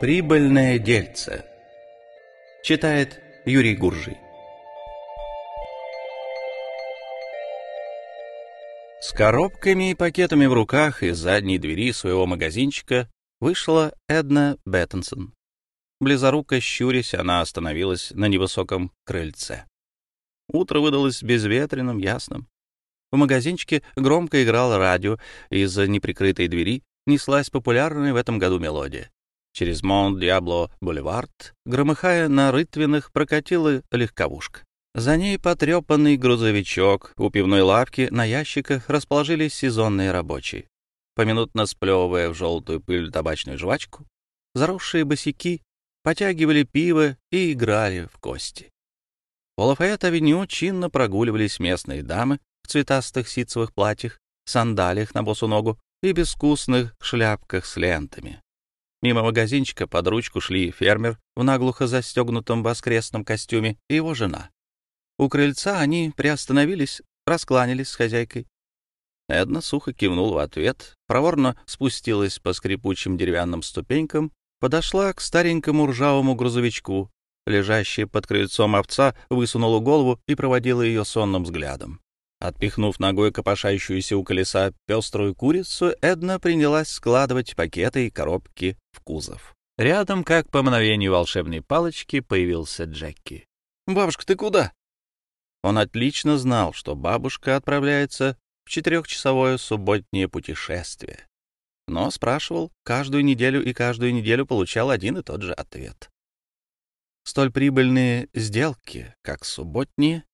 Прибыльное дельце. Читает Юрий Гуржий. С коробками и пакетами в руках из задней двери своего магазинчика вышла Эдна Беттенсон. Близоруко щурясь, она остановилась на невысоком крыльце. Утро выдалось безветренным, ясным. В магазинчике громко играл радио, из-за неприкрытой двери неслась популярная в этом году мелодия. Через Монт-Диабло-Бульвард, громыхая на рытвинах, прокатила легковушка. За ней потрепанный грузовичок. У пивной лавки на ящиках расположились сезонные рабочие. Поминутно сплевывая в желтую пыль табачную жвачку, заросшие босики потягивали пиво и играли в кости. По Лафайет-авеню чинно прогуливались местные дамы в цветастых ситцевых платьях, сандалиях на босу ногу и безвкусных шляпках с лентами. Мимо магазинчика под ручку шли фермер в наглухо застегнутом воскресном костюме и его жена. У крыльца они приостановились, раскланялись с хозяйкой. Эдна сухо кивнул в ответ, проворно спустилась по скрипучим деревянным ступенькам, подошла к старенькому ржавому грузовичку. Лежащая под крыльцом овца высунула голову и проводила ее сонным взглядом. Отпихнув ногой копошающуюся у колеса пеструю курицу, Эдна принялась складывать пакеты и коробки в кузов. Рядом, как по мановению волшебной палочки, появился Джеки. «Бабушка, ты куда?» Он отлично знал, что бабушка отправляется в четырехчасовое субботнее путешествие. Но спрашивал каждую неделю и каждую неделю получал один и тот же ответ. Столь прибыльные сделки, как субботние,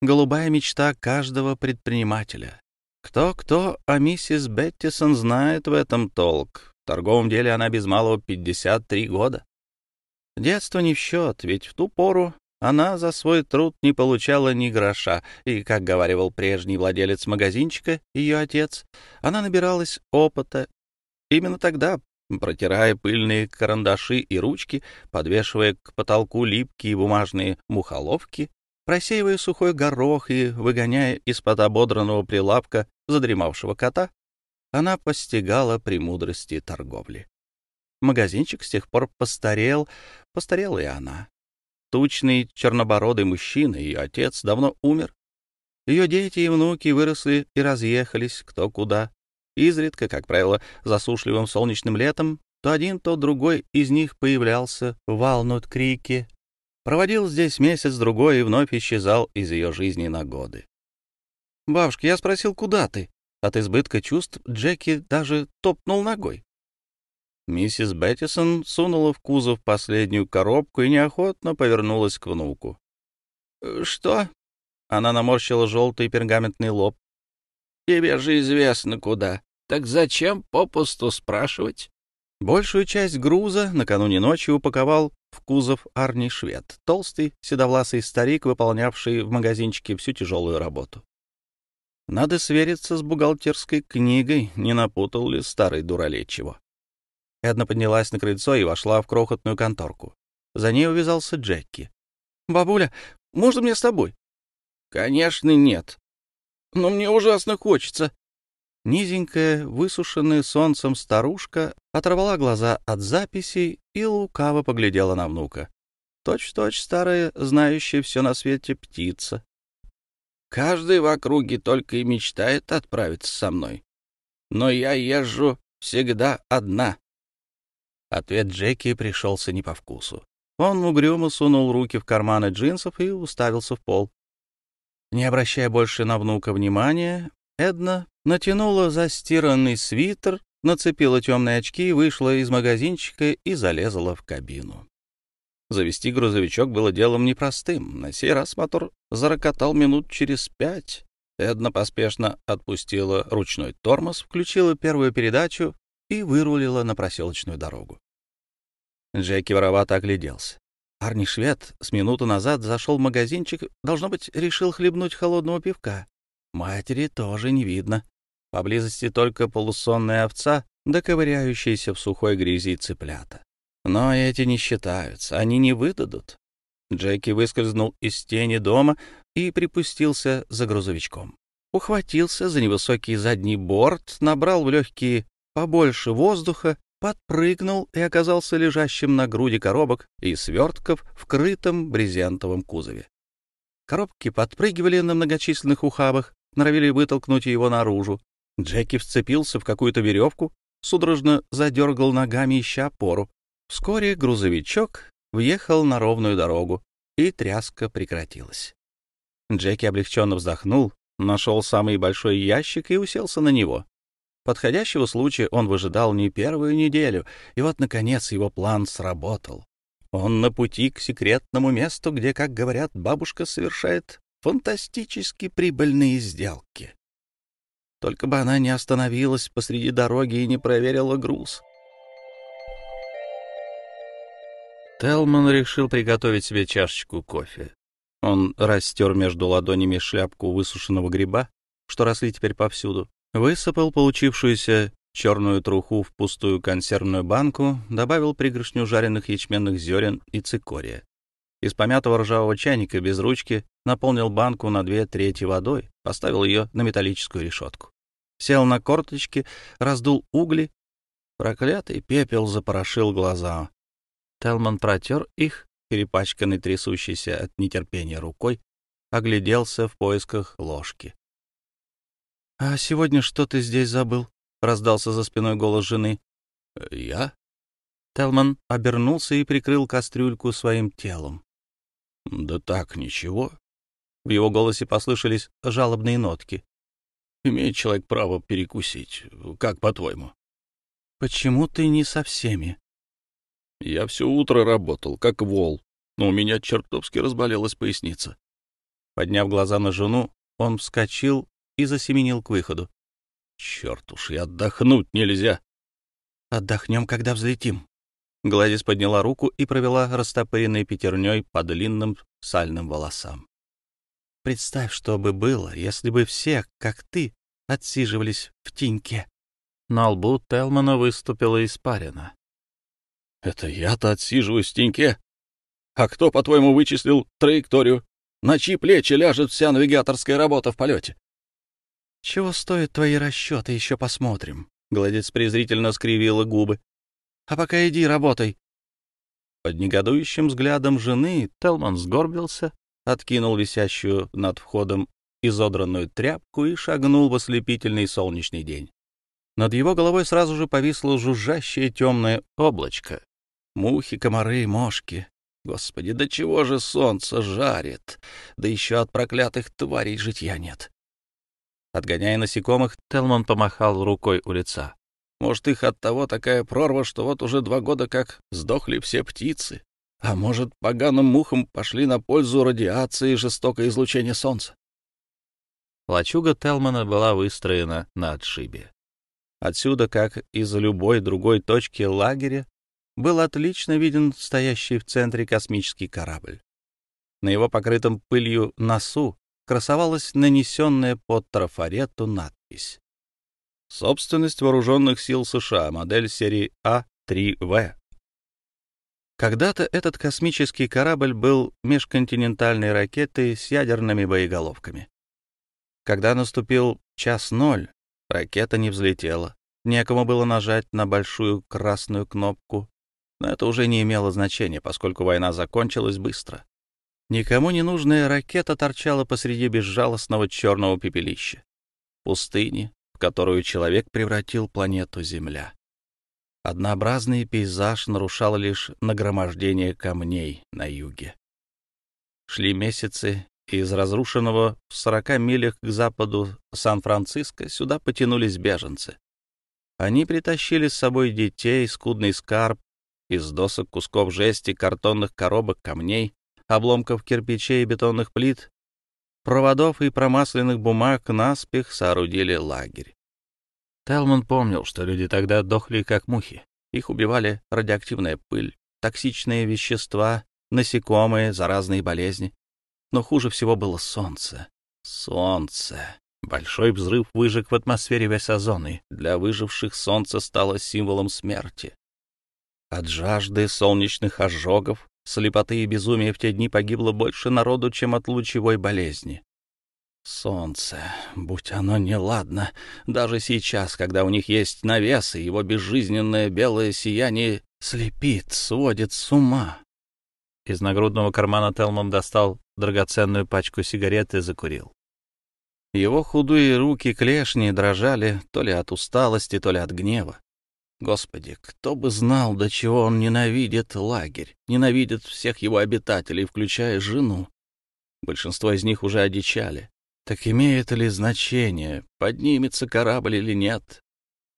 голубая мечта каждого предпринимателя. Кто-кто, а миссис Беттисон знает в этом толк. В торговом деле она без малого 53 года. Детство не в счет, ведь в ту пору она за свой труд не получала ни гроша, и, как говаривал прежний владелец магазинчика, ее отец, она набиралась опыта. Именно тогда, протирая пыльные карандаши и ручки, подвешивая к потолку липкие бумажные мухоловки, просеивая сухой горох и выгоняя из-под ободранного прилавка задремавшего кота, она постигала премудрости торговли. Магазинчик с тех пор постарел, постарела и она. Тучный чернобородый мужчина, ее отец, давно умер. Ее дети и внуки выросли и разъехались кто куда. Изредка, как правило, засушливым солнечным летом, то один, то другой из них появлялся в Валнут-Крике, проводил здесь месяц-другой и вновь исчезал из ее жизни на годы. «Бабушка, я спросил, куда ты?» От избытка чувств Джеки даже топнул ногой. Миссис Беттисон сунула в кузов последнюю коробку и неохотно повернулась к внуку. «Э, «Что?» — она наморщила желтый пергаментный лоб. «Тебе же известно куда. Так зачем попусту спрашивать?» Большую часть груза накануне ночи упаковал в кузов Арни Швед, толстый, седовласый старик, выполнявший в магазинчике всю тяжелую работу. Надо свериться с бухгалтерской книгой, не напутал ли старый дуралей чего. Эдна поднялась на крыльцо и вошла в крохотную конторку. За ней увязался Джеки. «Бабуля, можно мне с тобой?» «Конечно, нет. Но мне ужасно хочется». Низенькая, высушенная солнцем старушка оторвала глаза от записей и лукаво поглядела на внука. Точь-точь старая, знающая все на свете птица. «Каждый в округе только и мечтает отправиться со мной. Но я езжу всегда одна». Ответ Джеки пришелся не по вкусу. Он угрюмо сунул руки в карманы джинсов и уставился в пол. Не обращая больше на внука внимания, Эдна натянула застиранный свитер, нацепила темные очки, вышла из магазинчика и залезла в кабину. Завести грузовичок было делом непростым. На сей раз мотор зарокотал минут через пять. Эдна поспешно отпустила ручной тормоз, включила первую передачу и вырулила на проселочную дорогу. Джеки воровато огляделся. Арни Швед с минуту назад зашел в магазинчик, должно быть, решил хлебнуть холодного пивка. Матери тоже не видно. Поблизости только полусонная овца, доковыряющаяся в сухой грязи цыплята. Но эти не считаются, они не выдадут. Джеки выскользнул из тени дома и припустился за грузовичком. Ухватился за невысокий задний борт, набрал в легкие побольше воздуха подпрыгнул и оказался лежащим на груди коробок и свертков в крытом брезентовом кузове. Коробки подпрыгивали на многочисленных ухабах, норовили вытолкнуть его наружу. Джеки вцепился в какую-то веревку, судорожно задергал ногами, ища опору. Вскоре грузовичок въехал на ровную дорогу, и тряска прекратилась. Джеки облегченно вздохнул, нашел самый большой ящик и уселся на него. Подходящего случая он выжидал не первую неделю, и вот, наконец, его план сработал. Он на пути к секретному месту, где, как говорят, бабушка совершает фантастически прибыльные сделки. Только бы она не остановилась посреди дороги и не проверила груз. Телман решил приготовить себе чашечку кофе. Он растер между ладонями шляпку высушенного гриба, что росли теперь повсюду, высыпал получившуюся черную труху в пустую консервную банку, добавил пригоршню жареных ячменных зерен и цикория. Из помятого ржавого чайника без ручки наполнил банку на две трети водой, поставил ее на металлическую решетку. Сел на корточки, раздул угли. Проклятый пепел запорошил глаза. Телман протер их, перепачканный трясущейся от нетерпения рукой, огляделся в поисках ложки. — А сегодня что ты здесь забыл? — раздался за спиной голос жены. — Я? Телман обернулся и прикрыл кастрюльку своим телом. — Да так, ничего. В его голосе послышались жалобные нотки. — Имеет человек право перекусить. Как по-твоему? — Почему ты не со всеми? — Я все утро работал, как вол, но у меня чертовски разболелась поясница. Подняв глаза на жену, он вскочил и засеменил к выходу. Черт уж, и отдохнуть нельзя. Отдохнем, когда взлетим. Гладис подняла руку и провела растопыренной пятерней по длинным сальным волосам. Представь, что бы было, если бы все, как ты, отсиживались в теньке. На лбу Телмана выступила испарина. — Это я-то отсиживаюсь в теньке? А кто, по-твоему, вычислил траекторию? На чьи плечи ляжет вся навигаторская работа в полете? «Чего стоят твои расчеты, еще посмотрим». Гладец презрительно скривила губы. «А пока иди, работай». Под негодующим взглядом жены Телман сгорбился, откинул висящую над входом изодранную тряпку и шагнул в ослепительный солнечный день. Над его головой сразу же повисло жужжащее темное облачко. Мухи, комары, мошки. Господи, до чего же солнце жарит? Да еще от проклятых тварей житья нет. Отгоняя насекомых, Телман помахал рукой у лица. Может, их от того такая прорва, что вот уже два года как сдохли все птицы. А может, поганым мухам пошли на пользу радиации и жестокое излучение солнца. Лачуга Телмана была выстроена на отшибе. Отсюда, как из любой другой точки лагеря, был отлично виден стоящий в центре космический корабль. На его покрытом пылью носу красовалась нанесенная под трафарету надпись. Собственность вооруженных сил США, модель серии А-3В. Когда-то этот космический корабль был межконтинентальной ракетой с ядерными боеголовками. Когда наступил час ноль, ракета не взлетела. Некому было нажать на большую красную кнопку, но это уже не имело значения, поскольку война закончилась быстро. Никому не нужная ракета торчала посреди безжалостного черного пепелища, пустыни, в которую человек превратил планету Земля. Однообразный пейзаж нарушал лишь нагромождение камней на юге. Шли месяцы, и из разрушенного в сорока милях к западу Сан-Франциско сюда потянулись беженцы. Они притащили с собой детей, скудный скарб, из досок, кусков жести, картонных коробок, камней, обломков кирпичей и бетонных плит, проводов и промасленных бумаг наспех соорудили лагерь. Телман помнил, что люди тогда дохли как мухи. Их убивали радиоактивная пыль, токсичные вещества, насекомые, заразные болезни. Но хуже всего было солнце. Солнце. Большой взрыв выжег в атмосфере весь озон, и для выживших солнце стало символом смерти. От жажды солнечных ожогов слепоты и безумия в те дни погибло больше народу, чем от лучевой болезни. Солнце, будь оно неладно, даже сейчас, когда у них есть навес, и его безжизненное белое сияние слепит, сводит с ума. Из нагрудного кармана Телман достал драгоценную пачку сигарет и закурил. Его худые руки клешни дрожали то ли от усталости, то ли от гнева. Господи, кто бы знал, до чего он ненавидит лагерь, ненавидит всех его обитателей, включая жену. Большинство из них уже одичали. Так имеет ли значение, поднимется корабль или нет?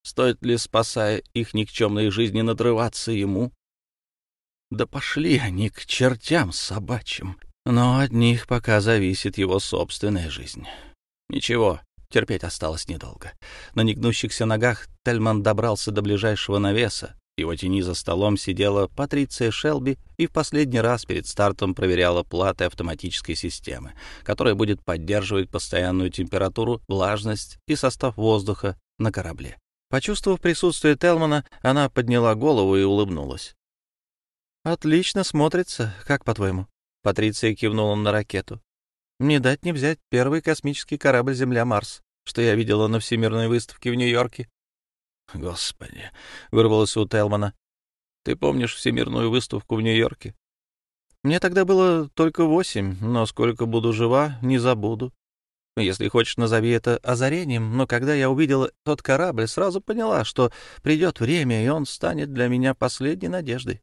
Стоит ли, спасая их никчемные жизни, надрываться ему? Да пошли они к чертям собачьим. Но от них пока зависит его собственная жизнь. Ничего, терпеть осталось недолго. На негнущихся ногах Тельман добрался до ближайшего навеса. Его тени за столом сидела Патриция Шелби и в последний раз перед стартом проверяла платы автоматической системы, которая будет поддерживать постоянную температуру, влажность и состав воздуха на корабле. Почувствовав присутствие Телмана, она подняла голову и улыбнулась. «Отлично смотрится, как по-твоему?» Патриция кивнула на ракету. «Не дать не взять первый космический корабль «Земля-Марс», что я видела на Всемирной выставке в Нью-Йорке». «Господи!» — вырвалось у Телмана. «Ты помнишь Всемирную выставку в Нью-Йорке?» «Мне тогда было только восемь, но сколько буду жива, не забуду. Если хочешь, назови это озарением, но когда я увидела тот корабль, сразу поняла, что придет время, и он станет для меня последней надеждой.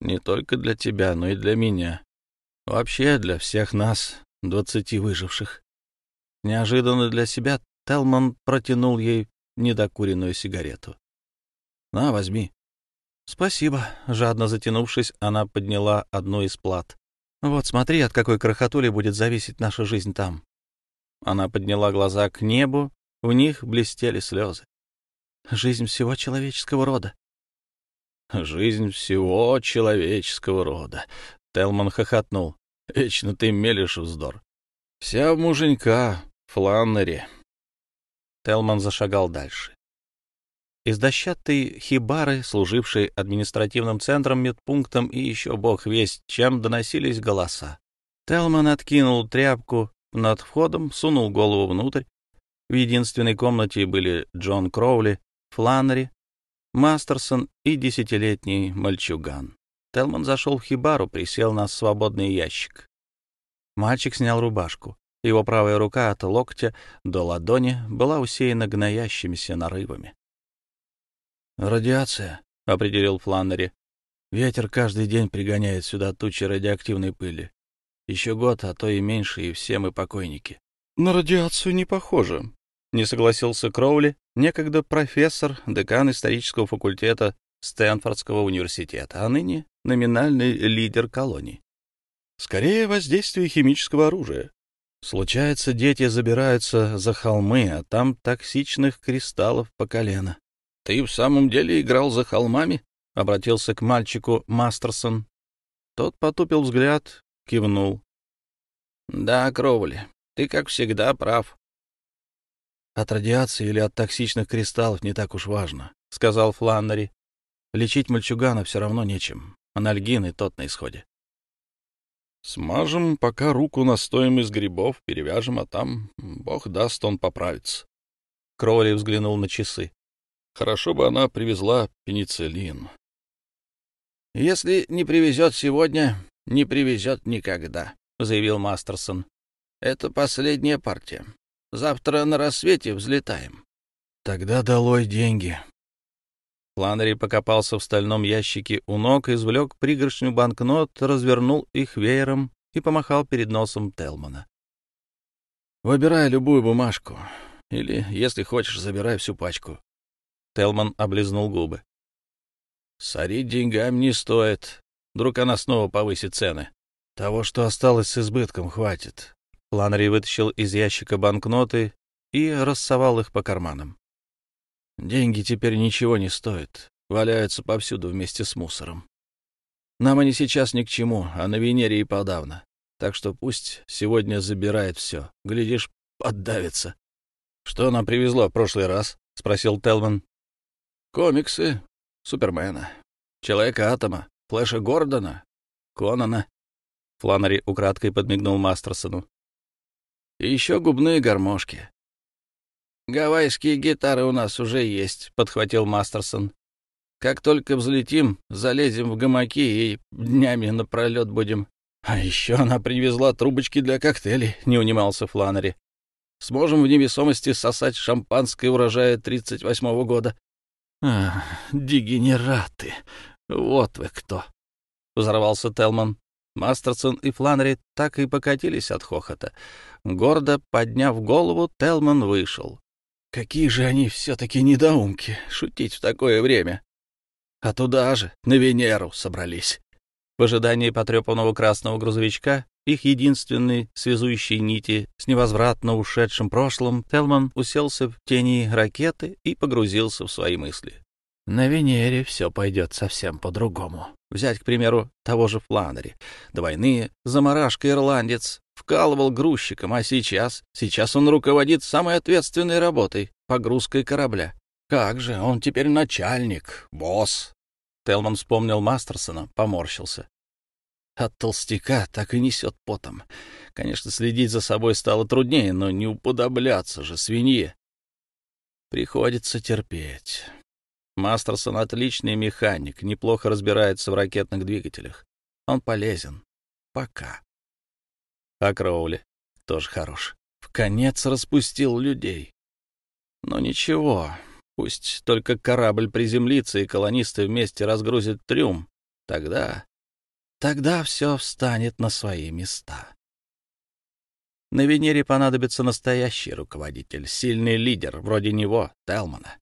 Не только для тебя, но и для меня. Вообще для всех нас, двадцати выживших. Неожиданно для себя Телман протянул ей недокуренную сигарету. «На, возьми». «Спасибо». Жадно затянувшись, она подняла одну из плат. «Вот смотри, от какой крохотули будет зависеть наша жизнь там. Она подняла глаза к небу, в них блестели слезы. Жизнь всего человеческого рода. Жизнь всего человеческого рода. Телман хохотнул. Вечно ты мелешь вздор. Вся в муженька, Фланнери. Телман зашагал дальше. Из дощатой хибары, служившей административным центром, медпунктом и еще бог весть, чем доносились голоса. Телман откинул тряпку над входом, сунул голову внутрь. В единственной комнате были Джон Кроули, Фланнери, Мастерсон и десятилетний мальчуган. Телман зашел в хибару, присел на свободный ящик. Мальчик снял рубашку. Его правая рука от локтя до ладони была усеяна гноящимися нарывами. «Радиация», — определил Фланнери. «Ветер каждый день пригоняет сюда тучи радиоактивной пыли. Еще год, а то и меньше, и все мы покойники. — На радиацию не похоже, — не согласился Кроули, некогда профессор, декан исторического факультета Стэнфордского университета, а ныне номинальный лидер колоний. Скорее, воздействие химического оружия. Случается, дети забираются за холмы, а там токсичных кристаллов по колено. — Ты в самом деле играл за холмами? — обратился к мальчику Мастерсон. Тот потупил взгляд, кивнул. — Да, Кровли, ты, как всегда, прав. — От радиации или от токсичных кристаллов не так уж важно, — сказал Фланнери. — Лечить мальчугана все равно нечем. Анальгин и тот на исходе. — Смажем пока руку настоем из грибов, перевяжем, а там, бог даст, он поправится. Кроули взглянул на часы. Хорошо бы она привезла пенициллин. — Если не привезет сегодня, не привезет никогда, — заявил Мастерсон. — Это последняя партия. Завтра на рассвете взлетаем. — Тогда долой деньги. Фланнери покопался в стальном ящике у ног, извлек пригоршню банкнот, развернул их веером и помахал перед носом Телмана. — Выбирай любую бумажку. Или, если хочешь, забирай всю пачку. Телман облизнул губы. — Сорить деньгами не стоит. Вдруг она снова повысит цены. Того, что осталось с избытком, хватит. Ланри вытащил из ящика банкноты и рассовал их по карманам. Деньги теперь ничего не стоят, валяются повсюду вместе с мусором. Нам они сейчас ни к чему, а на Венере и подавно. Так что пусть сегодня забирает все. Глядишь, поддавится. — Что нам привезло в прошлый раз? — спросил Телман. — Комиксы. Супермена. Человека-атома. Флэша Гордона? Конана?» Фланнери украдкой подмигнул Мастерсону. И еще губные гармошки. «Гавайские гитары у нас уже есть», — подхватил Мастерсон. «Как только взлетим, залезем в гамаки и днями напролет будем». «А еще она привезла трубочки для коктейлей», — не унимался Фланнери. «Сможем в невесомости сосать шампанское урожая 38-го года». «Ах, дегенераты! Вот вы кто!» — взорвался Телман. Мастерсон и Фланнери так и покатились от хохота. Гордо подняв голову, Телман вышел. Какие же они все-таки недоумки, шутить в такое время. А туда же, на Венеру, собрались. В ожидании потрепанного красного грузовичка, их единственной связующей нити с невозвратно ушедшим прошлым, Телман уселся в тени ракеты и погрузился в свои мысли. На Венере все пойдет совсем по-другому. Взять, к примеру, того же Фланнери. До войны заморашка-ирландец вкалывал грузчиком, а сейчас... Сейчас он руководит самой ответственной работой — погрузкой корабля. Как же, он теперь начальник, босс. Телман вспомнил Мастерсона, поморщился. От толстяка так и несет потом. Конечно, следить за собой стало труднее, но не уподобляться же свинье. Приходится терпеть. Мастерсон — отличный механик, неплохо разбирается в ракетных двигателях. Он полезен. Пока. А Кроули тоже хорош. В конец распустил людей. Но ничего, пусть только корабль приземлится и колонисты вместе разгрузят трюм. Тогда... Тогда все встанет на свои места. На Венере понадобится настоящий руководитель, сильный лидер, вроде него, Телмана.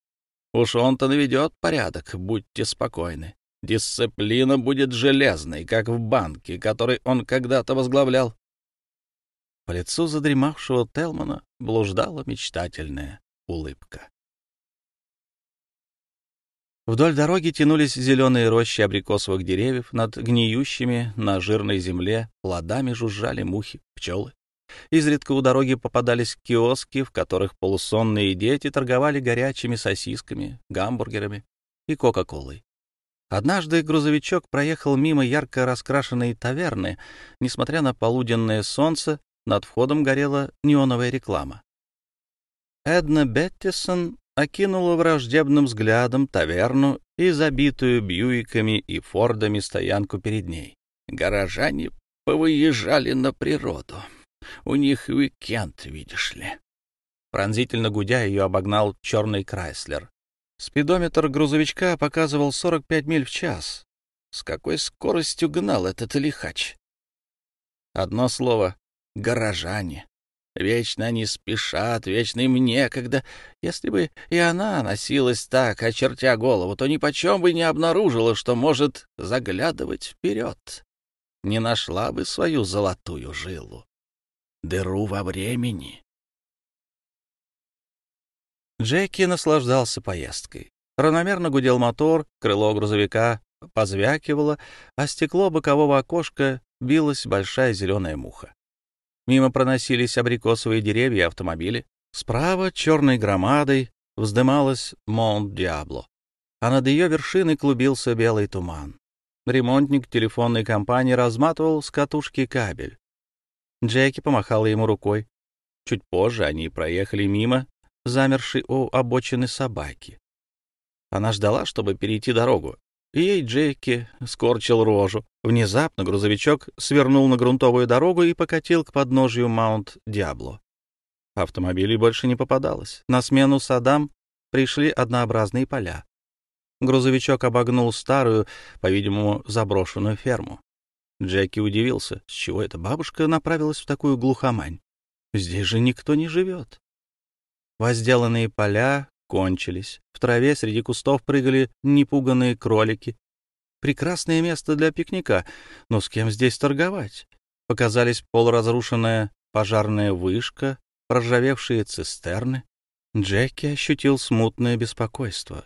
Уж он-то наведет порядок, будьте спокойны. Дисциплина будет железной, как в банке, который он когда-то возглавлял. По лицу задремавшего Телмана блуждала мечтательная улыбка. Вдоль дороги тянулись зеленые рощи абрикосовых деревьев, над гниющими на жирной земле плодами жужжали мухи, пчелы. Изредка у дороги попадались киоски, в которых полусонные дети торговали горячими сосисками, гамбургерами и кока-колой. Однажды грузовичок проехал мимо ярко раскрашенной таверны. Несмотря на полуденное солнце, над входом горела неоновая реклама. Эдна Беттисон окинула враждебным взглядом таверну и забитую Бьюиками и Фордами стоянку перед ней. Горожане повыезжали на природу. У них уикенд, видишь ли. Пронзительно гудя ее обогнал черный Крайслер. Спидометр грузовичка показывал 45 миль в час. С какой скоростью гнал этот лихач? Одно слово — горожане. Вечно они спешат, вечно им некогда. Если бы и она носилась так, очертя голову, то нипочем бы не обнаружила, что может заглядывать вперед. Не нашла бы свою золотую жилу дыру во времени. Джеки наслаждался поездкой. Равномерно гудел мотор, крыло грузовика позвякивало, а стекло бокового окошка билась большая зеленая муха. Мимо проносились абрикосовые деревья и автомобили. Справа черной громадой вздымалась Монт-Диабло, а над ее вершиной клубился белый туман. Ремонтник телефонной компании разматывал с катушки кабель. Джеки помахала ему рукой. Чуть позже они проехали мимо замершей у обочины собаки. Она ждала, чтобы перейти дорогу. Ей Джеки скорчил рожу. Внезапно грузовичок свернул на грунтовую дорогу и покатил к подножию Маунт-Диабло. Автомобилей больше не попадалось. На смену садам пришли однообразные поля. Грузовичок обогнул старую, по-видимому, заброшенную ферму. Джеки удивился, с чего эта бабушка направилась в такую глухомань. Здесь же никто не живет. Возделанные поля кончились. В траве среди кустов прыгали непуганные кролики. Прекрасное место для пикника, но с кем здесь торговать? Показались полуразрушенная пожарная вышка, проржавевшие цистерны. Джеки ощутил смутное беспокойство.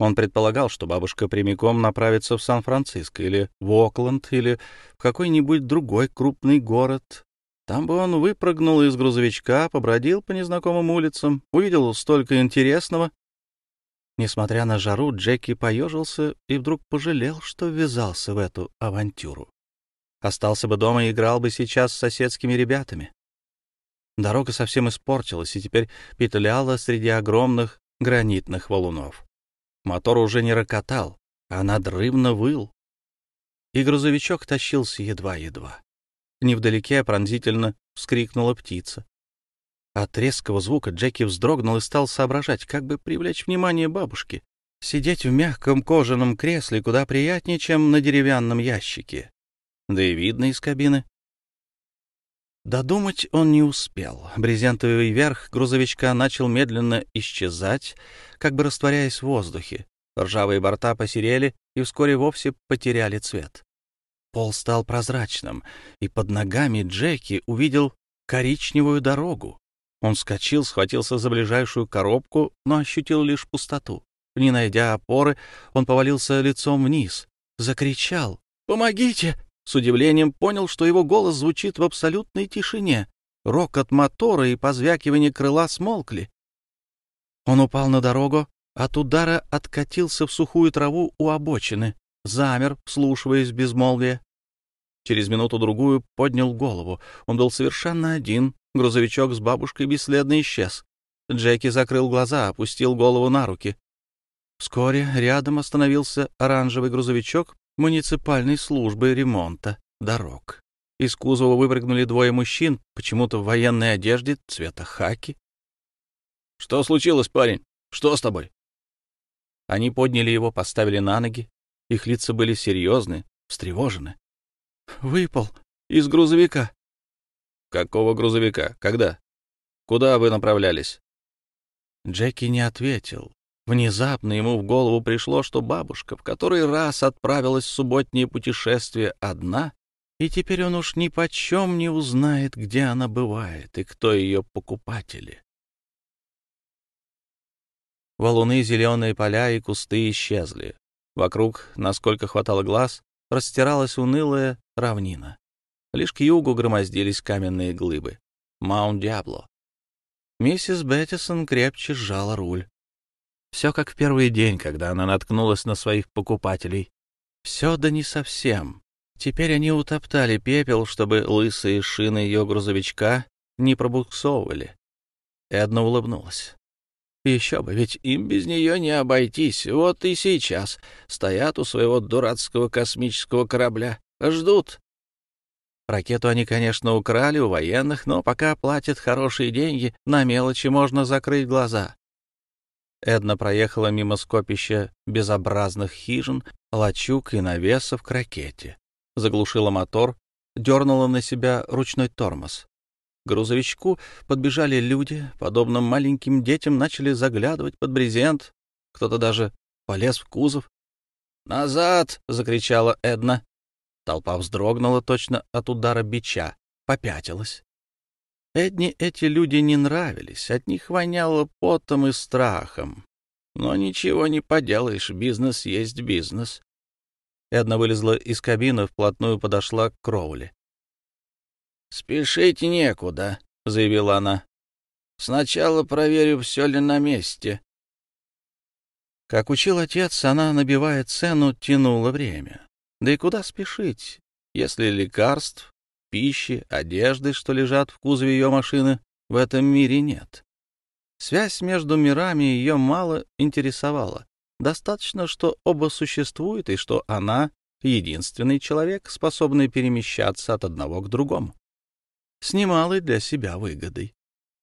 Он предполагал, что бабушка прямиком направится в Сан-Франциско или в Окленд или в какой-нибудь другой крупный город. Там бы он выпрыгнул из грузовичка, побродил по незнакомым улицам, увидел столько интересного. Несмотря на жару, Джеки поежился и вдруг пожалел, что ввязался в эту авантюру. Остался бы дома и играл бы сейчас с соседскими ребятами. Дорога совсем испортилась и теперь петляла среди огромных гранитных валунов. Мотор уже не рокотал, а надрывно выл. И грузовичок тащился едва-едва. Невдалеке пронзительно вскрикнула птица. От резкого звука Джеки вздрогнул и стал соображать, как бы привлечь внимание бабушки. Сидеть в мягком кожаном кресле куда приятнее, чем на деревянном ящике. Да и видно из кабины. Додумать он не успел. Брезентовый верх грузовичка начал медленно исчезать, как бы растворяясь в воздухе. Ржавые борта посерели и вскоре вовсе потеряли цвет. Пол стал прозрачным, и под ногами Джеки увидел коричневую дорогу. Он вскочил, схватился за ближайшую коробку, но ощутил лишь пустоту. Не найдя опоры, он повалился лицом вниз, закричал «Помогите!» С удивлением понял, что его голос звучит в абсолютной тишине. Рокот мотора и позвякивание крыла смолкли. Он упал на дорогу, от удара откатился в сухую траву у обочины, замер, вслушиваясь безмолвие. Через минуту-другую поднял голову. Он был совершенно один. Грузовичок с бабушкой бесследно исчез. Джеки закрыл глаза, опустил голову на руки. Вскоре рядом остановился оранжевый грузовичок муниципальной службы ремонта дорог. Из кузова выпрыгнули двое мужчин, почему-то в военной одежде цвета хаки. — Что случилось, парень? Что с тобой? Они подняли его, поставили на ноги. Их лица были серьезны, встревожены. — Выпал из грузовика. — Какого грузовика? Когда? Куда вы направлялись? Джеки не ответил. Внезапно ему в голову пришло, что бабушка в который раз отправилась в субботнее путешествие одна, и теперь он уж ни почем не узнает, где она бывает и кто ее покупатели. Валуны, зеленые поля и кусты исчезли. Вокруг, насколько хватало глаз, растиралась унылая равнина. Лишь к югу громоздились каменные глыбы. Маунт-Диабло. Миссис Беттисон крепче сжала руль. Все как в первый день, когда она наткнулась на своих покупателей. Все да не совсем. Теперь они утоптали пепел, чтобы лысые шины ее грузовичка не пробуксовывали. Эдна улыбнулась. Еще бы, ведь им без нее не обойтись. Вот и сейчас стоят у своего дурацкого космического корабля. Ждут. Ракету они, конечно, украли у военных, но пока платят хорошие деньги, на мелочи можно закрыть глаза. Эдна проехала мимо скопища безобразных хижин, лачуг и навесов к ракете. Заглушила мотор, дернула на себя ручной тормоз. К грузовичку подбежали люди, подобно маленьким детям, начали заглядывать под брезент. Кто-то даже полез в кузов. «Назад!» — закричала Эдна. Толпа вздрогнула точно от удара бича, попятилась. Эдни эти люди не нравились, от них воняло потом и страхом. Но ничего не поделаешь, бизнес есть бизнес. Эдна вылезла из кабины, вплотную подошла к Кроули. «Спешить некуда», — заявила она. «Сначала проверю, все ли на месте». Как учил отец, она, набивая цену, тянула время. Да и куда спешить, если лекарств пищи, одежды, что лежат в кузове ее машины, в этом мире нет. Связь между мирами ее мало интересовала. Достаточно, что оба существуют и что она — единственный человек, способный перемещаться от одного к другому. С немалой для себя выгодой.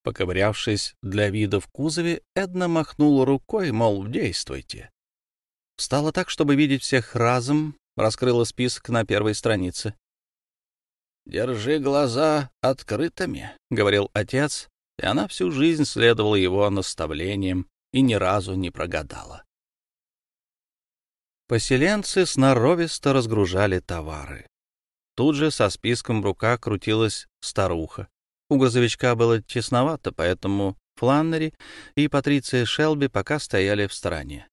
Поковырявшись для вида в кузове, Эдна махнула рукой, мол, действуйте. Встала так, чтобы видеть всех разом, раскрыла список на первой странице. «Держи глаза открытыми», — говорил отец, и она всю жизнь следовала его наставлениям и ни разу не прогадала. Поселенцы сноровисто разгружали товары. Тут же со списком в руках крутилась старуха. У грузовичка было тесновато, поэтому Фланнери и Патриция Шелби пока стояли в стороне.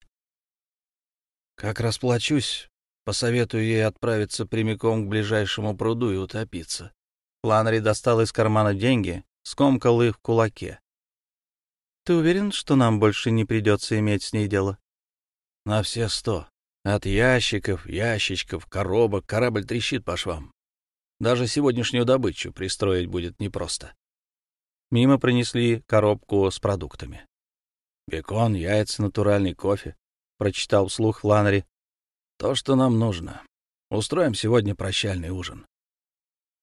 «Как расплачусь, Посоветую ей отправиться прямиком к ближайшему пруду и утопиться. Фланри достал из кармана деньги, скомкал их в кулаке. — Ты уверен, что нам больше не придется иметь с ней дело? — На все сто. От ящиков, ящичков, коробок корабль трещит по швам. Даже сегодняшнюю добычу пристроить будет непросто. Мимо принесли коробку с продуктами. «Бекон, яйца, натуральный кофе», — прочитал вслух Фланнери. «То, что нам нужно. Устроим сегодня прощальный ужин».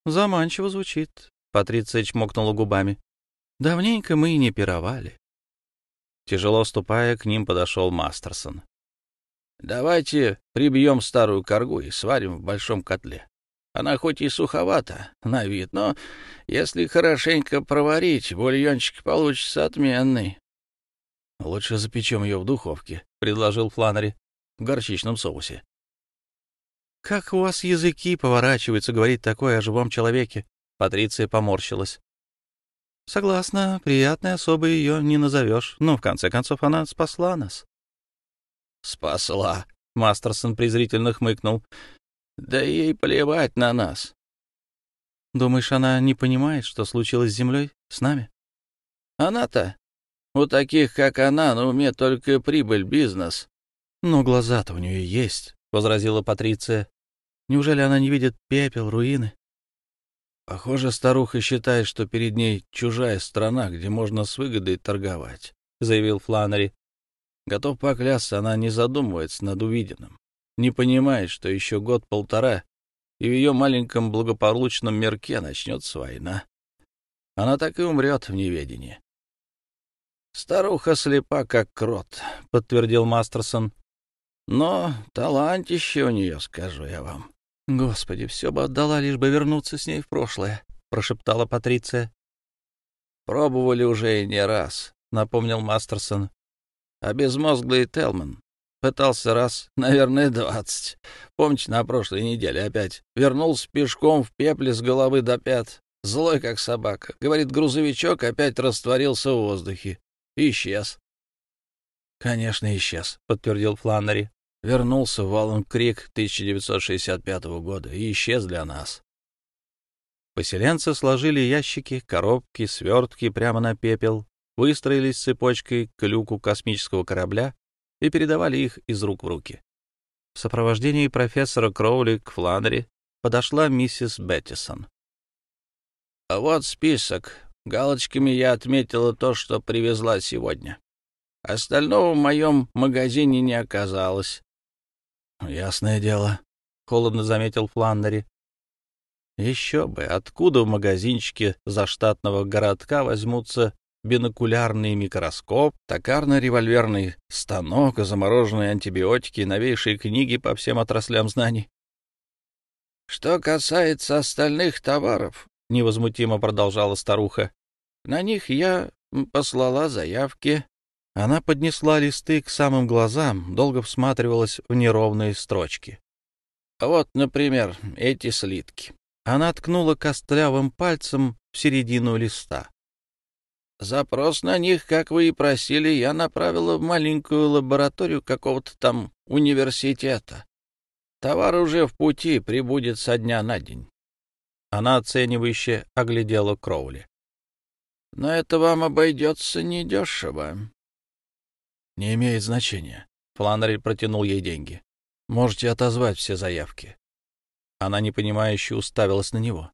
«Заманчиво звучит», — Патриция чмокнула губами. «Давненько мы и не пировали». Тяжело ступая, к ним подошел Мастерсон. «Давайте прибьем старую коргу и сварим в большом котле. Она хоть и суховата на вид, но если хорошенько проварить, бульончик получится отменный. — Лучше запечем ее в духовке, — предложил Фланнери, — в горчичном соусе. — Как у вас языки поворачиваются говорить такое о живом человеке? Патриция поморщилась. — Согласна, приятной особой ее не назовешь, но в конце концов она спасла нас. — Спасла, — Мастерсон презрительно хмыкнул. Да ей плевать на нас. Думаешь, она не понимает, что случилось с землей, с нами? Она-то? У таких, как она, на уме только прибыль, бизнес. Но глаза-то у нее есть, — возразила Патриция. Неужели она не видит пепел, руины? Похоже, старуха считает, что перед ней чужая страна, где можно с выгодой торговать, — заявил Фланнери. Готов поклясться, она не задумывается над увиденным не понимает, что еще год-полтора, и в ее маленьком благополучном мирке начнется война. Она так и умрет в неведении. «Старуха слепа, как крот», — подтвердил Мастерсон. «Но талантище у нее, скажу я вам». «Господи, все бы отдала, лишь бы вернуться с ней в прошлое», — прошептала Патриция. «Пробовали уже и не раз», — напомнил Мастерсон. «А безмозглый Телман Пытался раз, наверное, двадцать. Помните, на прошлой неделе опять. Вернулся пешком в пепле с головы до пят. Злой, как собака. Говорит, грузовичок опять растворился в воздухе. Исчез. — Конечно, исчез, — подтвердил Фланнери. Вернулся в Валлен-Крик 1965 года и исчез для нас. Поселенцы сложили ящики, коробки, свертки прямо на пепел, выстроились цепочкой к люку космического корабля и передавали их из рук в руки. В сопровождении профессора Кроули к Фланнери подошла миссис Беттисон. — А вот список. Галочками я отметила то, что привезла сегодня. Остального в моем магазине не оказалось. — Ясное дело, — холодно заметил Фланнери. Еще бы, откуда в магазинчике заштатного городка возьмутся бинокулярный микроскоп, токарно-револьверный станок, замороженные антибиотики и новейшие книги по всем отраслям знаний. «Что касается остальных товаров», — невозмутимо продолжала старуха, — «на них я послала заявки». Она поднесла листы к самым глазам, долго всматривалась в неровные строчки. «Вот, например, эти слитки». Она ткнула костлявым пальцем в середину листа. Запрос на них, как вы и просили, я направила в маленькую лабораторию какого-то там университета. Товар уже в пути, прибудет со дня на день. Она оценивающе оглядела Кроули. Но это вам обойдется недешево. Не имеет значения. Фланнери протянул ей деньги. Можете отозвать все заявки. Она непонимающе уставилась на него.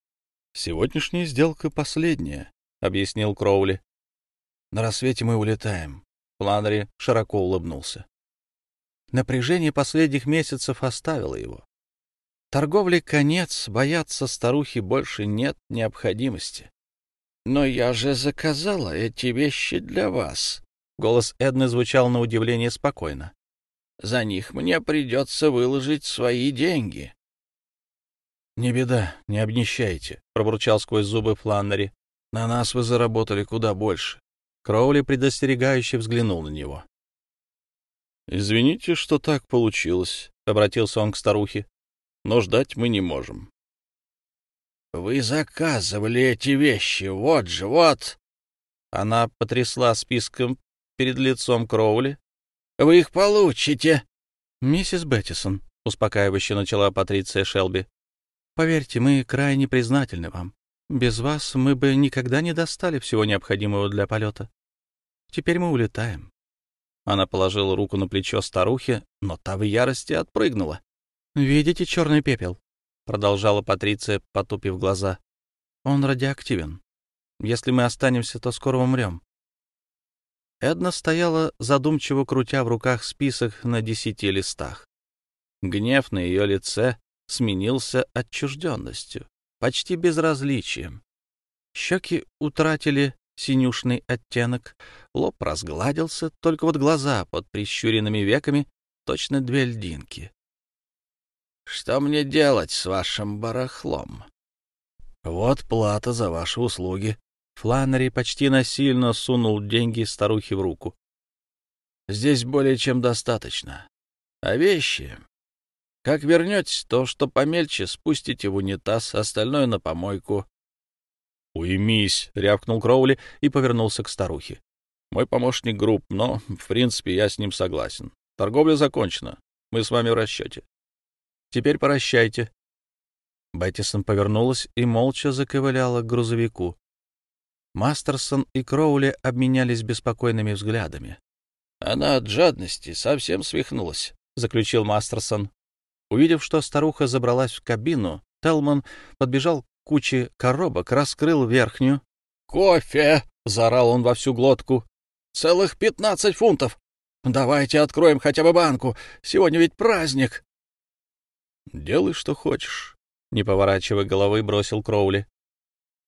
Сегодняшняя сделка последняя, объяснил Кроули. На рассвете мы улетаем. Фланнери широко улыбнулся. Напряжение последних месяцев оставило его. Торговле конец, бояться старухи больше нет необходимости. — Но я же заказала эти вещи для вас. Голос Эдны звучал на удивление спокойно. — За них мне придется выложить свои деньги. — Не беда, не обнищайте, — пробурчал сквозь зубы Фланнери. — На нас вы заработали куда больше. Кроули предостерегающе взглянул на него. «Извините, что так получилось», — обратился он к старухе. «Но ждать мы не можем». «Вы заказывали эти вещи, вот же, вот!» Она потрясла списком перед лицом Кроули. «Вы их получите!» «Миссис Беттисон», — успокаивающе начала Патриция Шелби. «Поверьте, мы крайне признательны вам. Без вас мы бы никогда не достали всего необходимого для полета. Теперь мы улетаем. Она положила руку на плечо старухи, но та в ярости отпрыгнула. «Видите черный пепел?» — продолжала Патриция, потупив глаза. «Он радиоактивен. Если мы останемся, то скоро умрем. Эдна стояла, задумчиво крутя в руках список на десяти листах. Гнев на ее лице сменился отчужденностью, почти безразличием. Щеки утратили синюшный оттенок, лоб разгладился, только вот глаза под прищуренными веками точно две льдинки. — Что мне делать с вашим барахлом? — Вот плата за ваши услуги. Фланнери почти насильно сунул деньги старухе в руку. — Здесь более чем достаточно. А вещи... Как вернетесь, то, что помельче, спустите в унитаз, остальное на помойку. «Уймись!» — рявкнул Кроули и повернулся к старухе. «Мой помощник груб, но, в принципе, я с ним согласен. Торговля закончена. Мы с вами в расчете. Теперь прощайте». Беттисон повернулась и молча заковыляла к грузовику. Мастерсон и Кроули обменялись беспокойными взглядами. «Она от жадности совсем свихнулась», — заключил Мастерсон. Увидев, что старуха забралась в кабину, Телман подбежал кучи коробок, раскрыл верхнюю. «Кофе!» — заорал он во всю глотку. «Целых пятнадцать фунтов! Давайте откроем хотя бы банку, сегодня ведь праздник!» «Делай, что хочешь», — не поворачивая головы, бросил Кроули.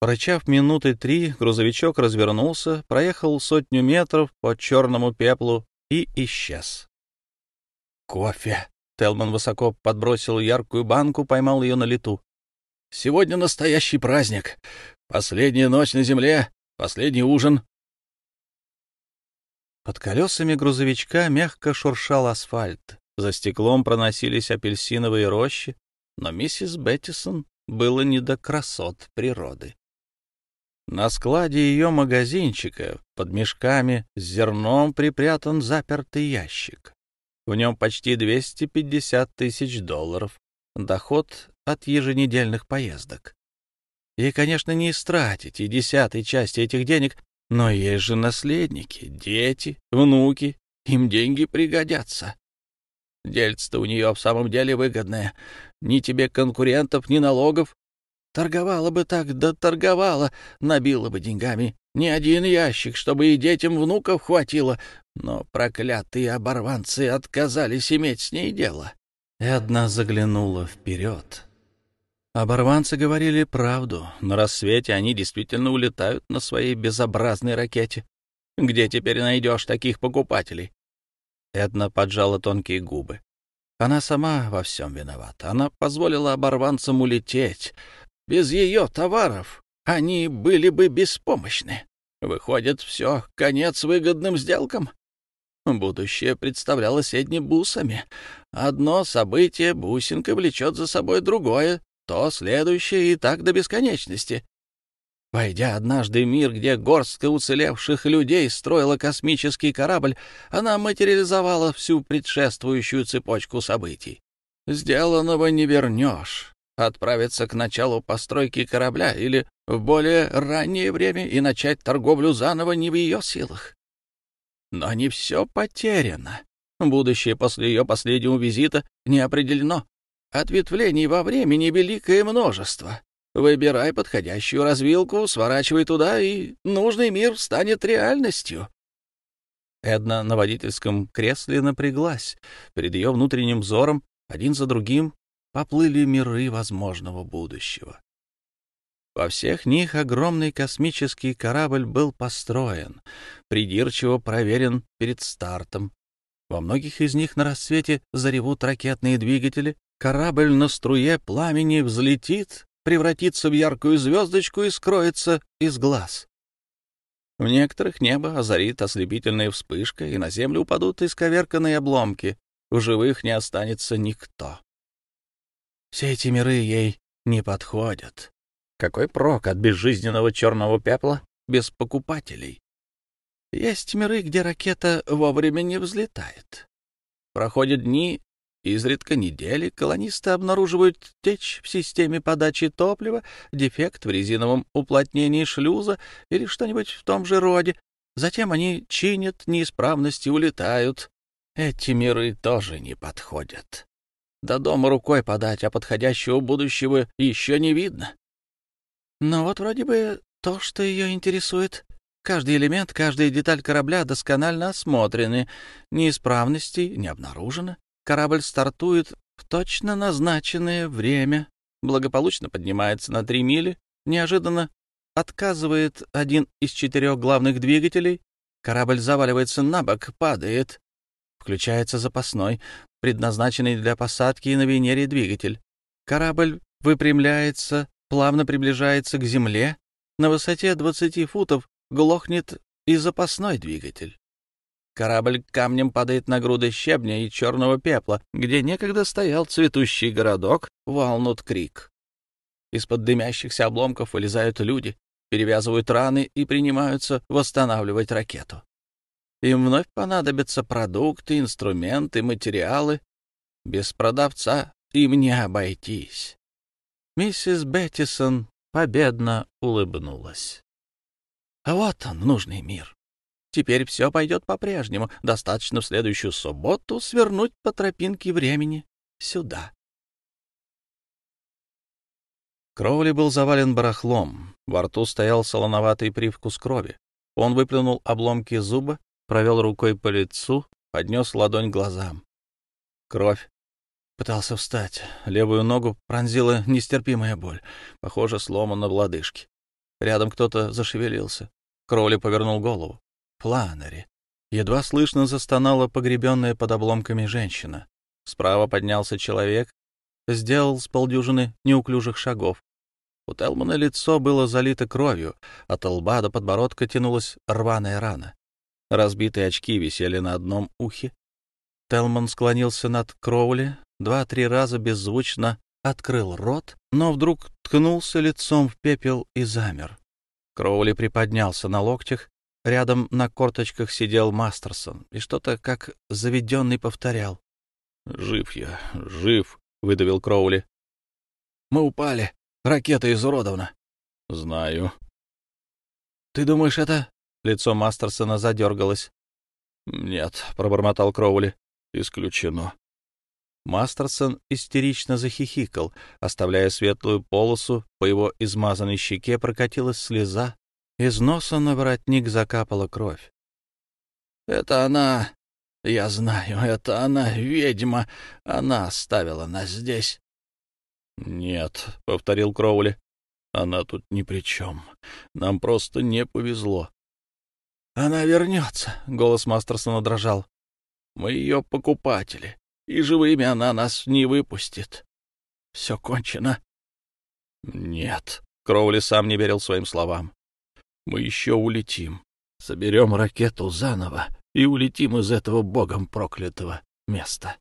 Прочав минуты три, грузовичок развернулся, проехал сотню метров по черному пеплу и исчез. «Кофе!» — Телман высоко подбросил яркую банку, поймал ее на лету. Сегодня настоящий праздник. Последняя ночь на земле, последний ужин. Под колесами грузовичка мягко шуршал асфальт. За стеклом проносились апельсиновые рощи, но миссис Беттисон было не до красот природы. На складе ее магазинчика под мешками с зерном припрятан запертый ящик. В нем почти 250 тысяч долларов. Доход от еженедельных поездок. Ей, конечно, не истратить и десятой части этих денег, но есть же наследники, дети, внуки, им деньги пригодятся. Дельце-то у нее в самом деле выгодное. Ни тебе конкурентов, ни налогов. Торговала бы так, да торговала, набила бы деньгами. Ни один ящик, чтобы и детям внуков хватило. Но проклятые оборванцы отказались иметь с ней дело. Эдна заглянула вперед. Оборванцы говорили правду. На рассвете они действительно улетают на своей безобразной ракете. Где теперь найдешь таких покупателей? Эдна поджала тонкие губы. Она сама во всем виновата. Она позволила оборванцам улететь. Без ее товаров они были бы беспомощны. Выходит, все, конец выгодным сделкам. Будущее представлялось Эдне бусами. Одно событие бусинка влечет за собой другое, то следующее и так до бесконечности. Войдя однажды в мир, где горстка уцелевших людей строила космический корабль, она материализовала всю предшествующую цепочку событий. Сделанного не вернешь. Отправиться к началу постройки корабля или в более раннее время и начать торговлю заново не в ее силах. Но не все потеряно. Будущее после ее последнего визита не определено. Ответвлений во времени великое множество. Выбирай подходящую развилку, сворачивай туда, и нужный мир станет реальностью. Эдна на водительском кресле напряглась. Перед ее внутренним взором один за другим поплыли миры возможного будущего. Во всех них огромный космический корабль был построен, придирчиво проверен перед стартом. Во многих из них на рассвете заревут ракетные двигатели, Корабль на струе пламени взлетит, превратится в яркую звездочку и скроется из глаз. В некоторых небо озарит ослепительная вспышка, и на землю упадут исковерканные обломки. В живых не останется никто. Все эти миры ей не подходят. Какой прок от безжизненного черного пепла без покупателей? Есть миры, где ракета вовремя не взлетает. Проходят дни, Изредка недели колонисты обнаруживают течь в системе подачи топлива, дефект в резиновом уплотнении шлюза или что-нибудь в том же роде. Затем они чинят неисправности и улетают. Эти миры тоже не подходят. До дома рукой подать, а подходящего будущего еще не видно. Но вот вроде бы то, что ее интересует. Каждый элемент, каждая деталь корабля досконально осмотрены. Неисправностей не обнаружено. Корабль стартует в точно назначенное время, благополучно поднимается на три мили, неожиданно отказывает один из четырех главных двигателей, корабль заваливается на бок, падает, включается запасной, предназначенный для посадки на Венере двигатель. Корабль выпрямляется, плавно приближается к земле, на высоте 20 футов глохнет и запасной двигатель. Корабль камнем падает на груды щебня и черного пепла, где некогда стоял цветущий городок Валнут-Крик. Из-под дымящихся обломков вылезают люди, перевязывают раны и принимаются восстанавливать ракету. Им вновь понадобятся продукты, инструменты, материалы. Без продавца им не обойтись. Миссис Беттисон победно улыбнулась. Вот он, нужный мир. Теперь все пойдет по-прежнему. Достаточно в следующую субботу свернуть по тропинке времени сюда. Кроули был завален барахлом. Во рту стоял солоноватый привкус крови. Он выплюнул обломки зуба, провел рукой по лицу, поднес ладонь к глазам. Кровь. Пытался встать. Левую ногу пронзила нестерпимая боль. Похоже, сломана в лодыжке. Рядом кто-то зашевелился. Кроули повернул голову. Фланери. Едва слышно застонала погребенная под обломками женщина. Справа поднялся человек, сделал с полдюжины неуклюжих шагов. У Телмана лицо было залито кровью, от лба до подбородка тянулась рваная рана. Разбитые очки висели на одном ухе. Телман склонился над Кроули, два-три раза беззвучно открыл рот, но вдруг ткнулся лицом в пепел и замер. Кроули приподнялся на локтях, Рядом на корточках сидел Мастерсон и что-то как заведенный повторял. «Жив я, жив», — выдавил Кроули. «Мы упали. Ракета изуродована». «Знаю». «Ты думаешь, это...» — лицо Мастерсона задергалось. «Нет», — пробормотал Кроули. «Исключено». Мастерсон истерично захихикал, оставляя светлую полосу, по его измазанной щеке прокатилась слеза, из носа на воротник закапала кровь. «Это она... Я знаю, это она, ведьма. Она оставила нас здесь». «Нет», — повторил Кроули, — «она тут ни при чем. Нам просто не повезло». «Она вернется», — голос Мастерсона дрожал. «Мы ее покупатели, и живыми она нас не выпустит. Все кончено». «Нет», — Кроули сам не верил своим словам мы еще улетим. Соберем ракету заново и улетим из этого богом проклятого места.